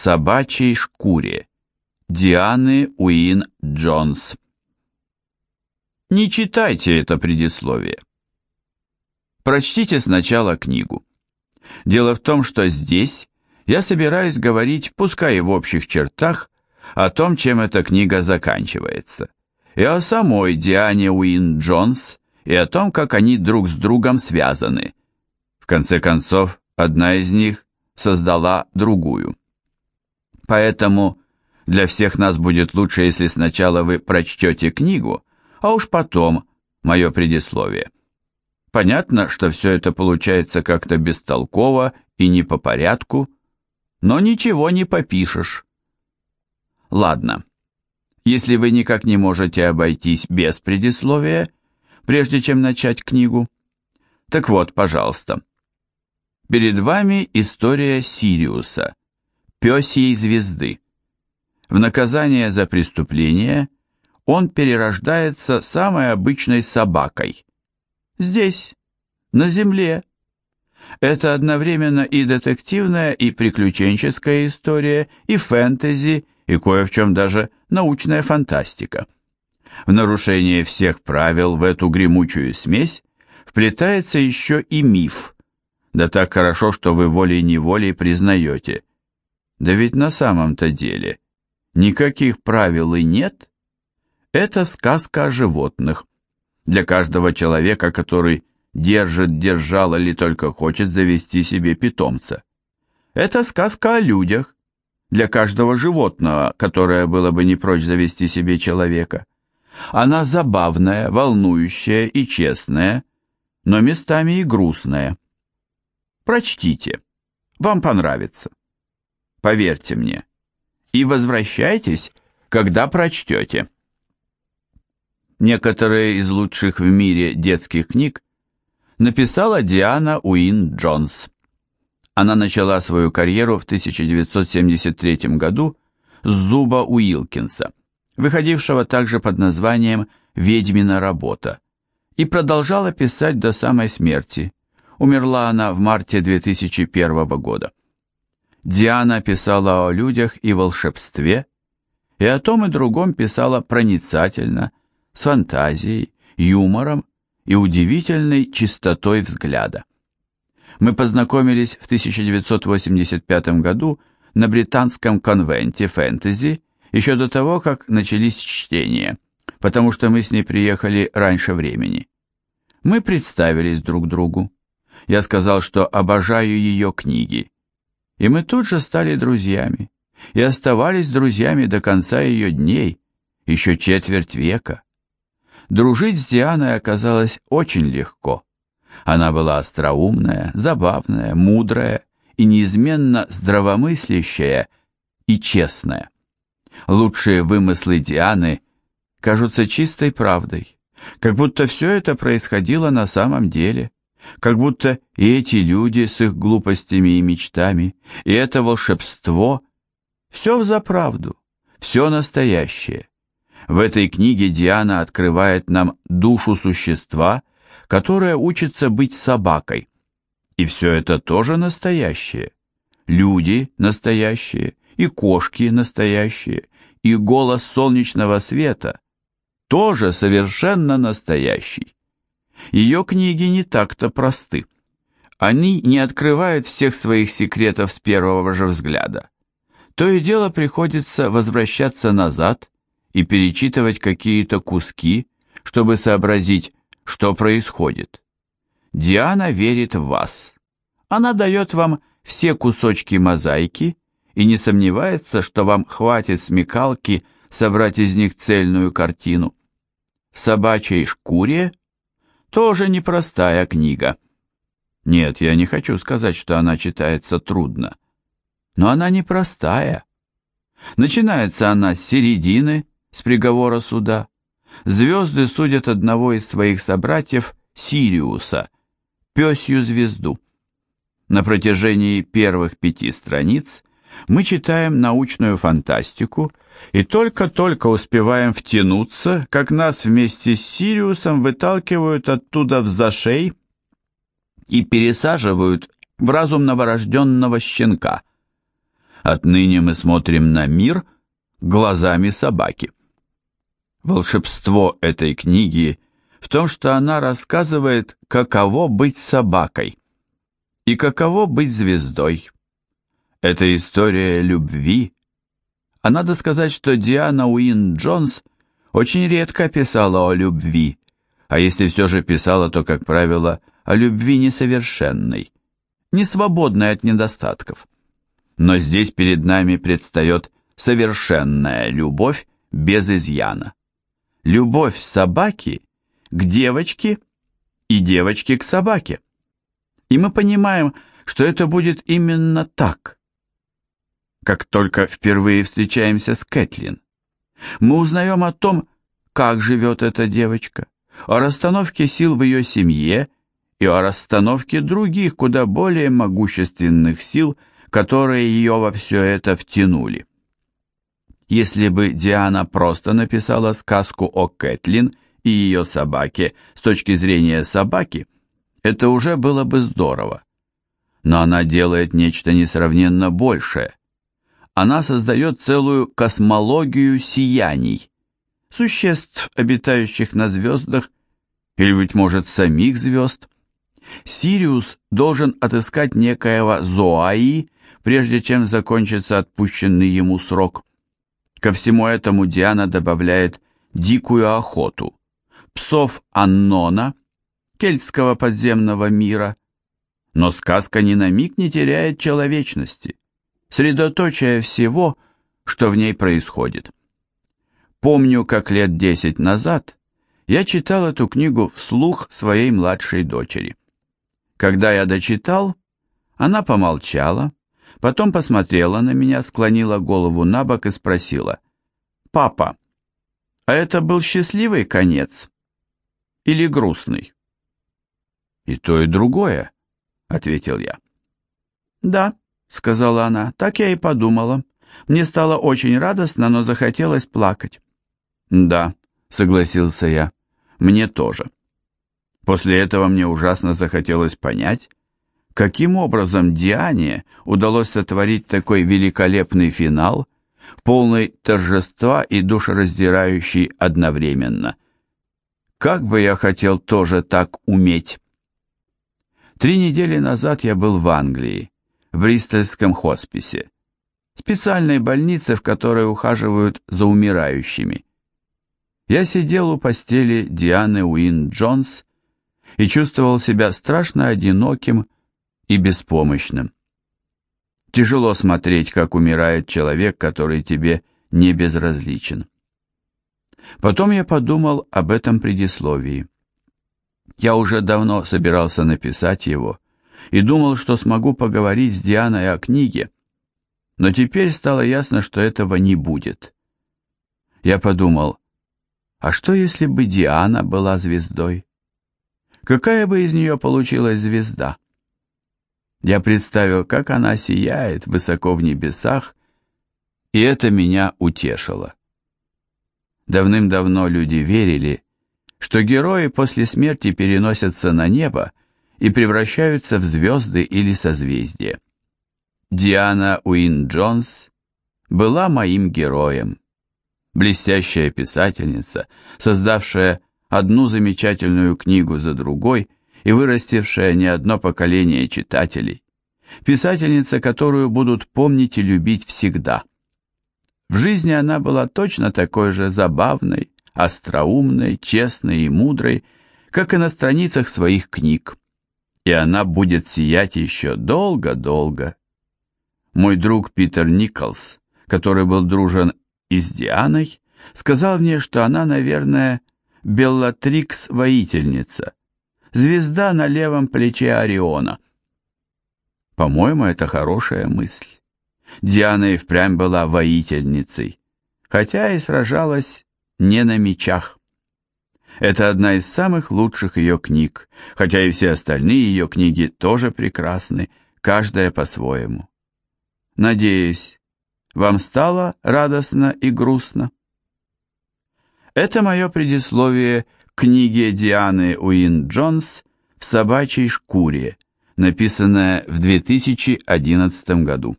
собачьей шкуре Дианы Уин Джонс. Не читайте это предисловие. Прочтите сначала книгу. Дело в том, что здесь я собираюсь говорить, пускай и в общих чертах, о том, чем эта книга заканчивается, и о самой Диане Уин Джонс, и о том, как они друг с другом связаны. В конце концов, одна из них создала другую. Поэтому для всех нас будет лучше, если сначала вы прочтете книгу, а уж потом мое предисловие. Понятно, что все это получается как-то бестолково и не по порядку, но ничего не попишешь. Ладно, если вы никак не можете обойтись без предисловия, прежде чем начать книгу, так вот, пожалуйста. Перед вами история Сириуса, пёсьей звезды. В наказание за преступление он перерождается самой обычной собакой. Здесь, на земле. Это одновременно и детективная, и приключенческая история, и фэнтези, и кое в чем даже научная фантастика. В нарушение всех правил в эту гремучую смесь вплетается еще и миф. Да так хорошо, что вы волей-неволей признаете. Да ведь на самом-то деле никаких правил и нет. Это сказка о животных. Для каждого человека, который держит, держал или только хочет завести себе питомца. Это сказка о людях. Для каждого животного, которое было бы не прочь завести себе человека. Она забавная, волнующая и честная, но местами и грустная. Прочтите. Вам понравится. Поверьте мне. И возвращайтесь, когда прочтете. Некоторые из лучших в мире детских книг написала Диана Уин Джонс. Она начала свою карьеру в 1973 году с Зуба Уилкинса, выходившего также под названием «Ведьмина работа», и продолжала писать до самой смерти. Умерла она в марте 2001 года. Диана писала о людях и волшебстве, и о том и другом писала проницательно, с фантазией, юмором и удивительной чистотой взгляда. Мы познакомились в 1985 году на британском конвенте фэнтези еще до того, как начались чтения, потому что мы с ней приехали раньше времени. Мы представились друг другу. Я сказал, что обожаю ее книги, и мы тут же стали друзьями, и оставались друзьями до конца ее дней, еще четверть века. Дружить с Дианой оказалось очень легко. Она была остроумная, забавная, мудрая и неизменно здравомыслящая и честная. Лучшие вымыслы Дианы кажутся чистой правдой, как будто все это происходило на самом деле – как будто и эти люди с их глупостями и мечтами, и это волшебство — все взаправду, все настоящее. В этой книге Диана открывает нам душу существа, которое учится быть собакой. И все это тоже настоящее. Люди настоящие, и кошки настоящие, и голос солнечного света тоже совершенно настоящий. Ее книги не так-то просты. Они не открывают всех своих секретов с первого же взгляда. То и дело приходится возвращаться назад и перечитывать какие-то куски, чтобы сообразить, что происходит. Диана верит в вас. Она дает вам все кусочки мозаики и не сомневается, что вам хватит смекалки собрать из них цельную картину. В собачьей шкуре тоже непростая книга. Нет, я не хочу сказать, что она читается трудно. Но она непростая. Начинается она с середины, с приговора суда. Звезды судят одного из своих собратьев, Сириуса, пёсью звезду. На протяжении первых пяти страниц мы читаем научную фантастику и только-только успеваем втянуться, как нас вместе с Сириусом выталкивают оттуда в зашей и пересаживают в разум новорожденного щенка. Отныне мы смотрим на мир глазами собаки. Волшебство этой книги в том, что она рассказывает, каково быть собакой и каково быть звездой. Это история любви. А надо сказать, что Диана Уин Джонс очень редко писала о любви, а если все же писала, то, как правило, о любви несовершенной, не свободной от недостатков. Но здесь перед нами предстает совершенная любовь без изъяна. Любовь собаки к девочке и девочки к собаке. И мы понимаем, что это будет именно так. Как только впервые встречаемся с Кэтлин, мы узнаем о том, как живет эта девочка, о расстановке сил в ее семье и о расстановке других, куда более могущественных сил, которые ее во все это втянули. Если бы Диана просто написала сказку о Кэтлин и ее собаке с точки зрения собаки, это уже было бы здорово. Но она делает нечто несравненно большее. Она создает целую космологию сияний, существ, обитающих на звездах, или, быть может, самих звезд. Сириус должен отыскать некоего Зоаи, прежде чем закончится отпущенный ему срок. Ко всему этому Диана добавляет дикую охоту, псов Аннона, кельтского подземного мира. Но сказка ни на миг не теряет человечности, средоточие всего, что в ней происходит. Помню, как лет десять назад я читал эту книгу вслух своей младшей дочери. Когда я дочитал, она помолчала, Потом посмотрела на меня, склонила голову на бок и спросила. «Папа, а это был счастливый конец или грустный?» «И то, и другое», — ответил я. «Да», — сказала она, — «так я и подумала. Мне стало очень радостно, но захотелось плакать». «Да», — согласился я, — «мне тоже». После этого мне ужасно захотелось понять, Каким образом Диане удалось сотворить такой великолепный финал, полный торжества и душераздирающий одновременно? Как бы я хотел тоже так уметь. Три недели назад я был в Англии, в Бристольском хосписе, специальной больнице, в которой ухаживают за умирающими. Я сидел у постели Дианы Уин Джонс и чувствовал себя страшно одиноким, и беспомощным. Тяжело смотреть, как умирает человек, который тебе не безразличен. Потом я подумал об этом предисловии. Я уже давно собирался написать его и думал, что смогу поговорить с Дианой о книге, но теперь стало ясно, что этого не будет. Я подумал, а что если бы Диана была звездой? Какая бы из нее получилась звезда? Я представил, как она сияет высоко в небесах, и это меня утешило. Давным-давно люди верили, что герои после смерти переносятся на небо и превращаются в звезды или созвездия. Диана Уин Джонс была моим героем. Блестящая писательница, создавшая одну замечательную книгу за другой – и вырастившая не одно поколение читателей, писательница, которую будут помнить и любить всегда. В жизни она была точно такой же забавной, остроумной, честной и мудрой, как и на страницах своих книг. И она будет сиять еще долго-долго. Мой друг Питер Николс, который был дружен и с Дианой, сказал мне, что она, наверное, Беллатрикс-воительница, звезда на левом плече Ориона. По-моему, это хорошая мысль. Диана и впрямь была воительницей, хотя и сражалась не на мечах. Это одна из самых лучших ее книг, хотя и все остальные ее книги тоже прекрасны, каждая по-своему. Надеюсь, вам стало радостно и грустно? Это мое предисловие книге Дианы Уин Джонс «В собачьей шкуре», написанная в 2011 году.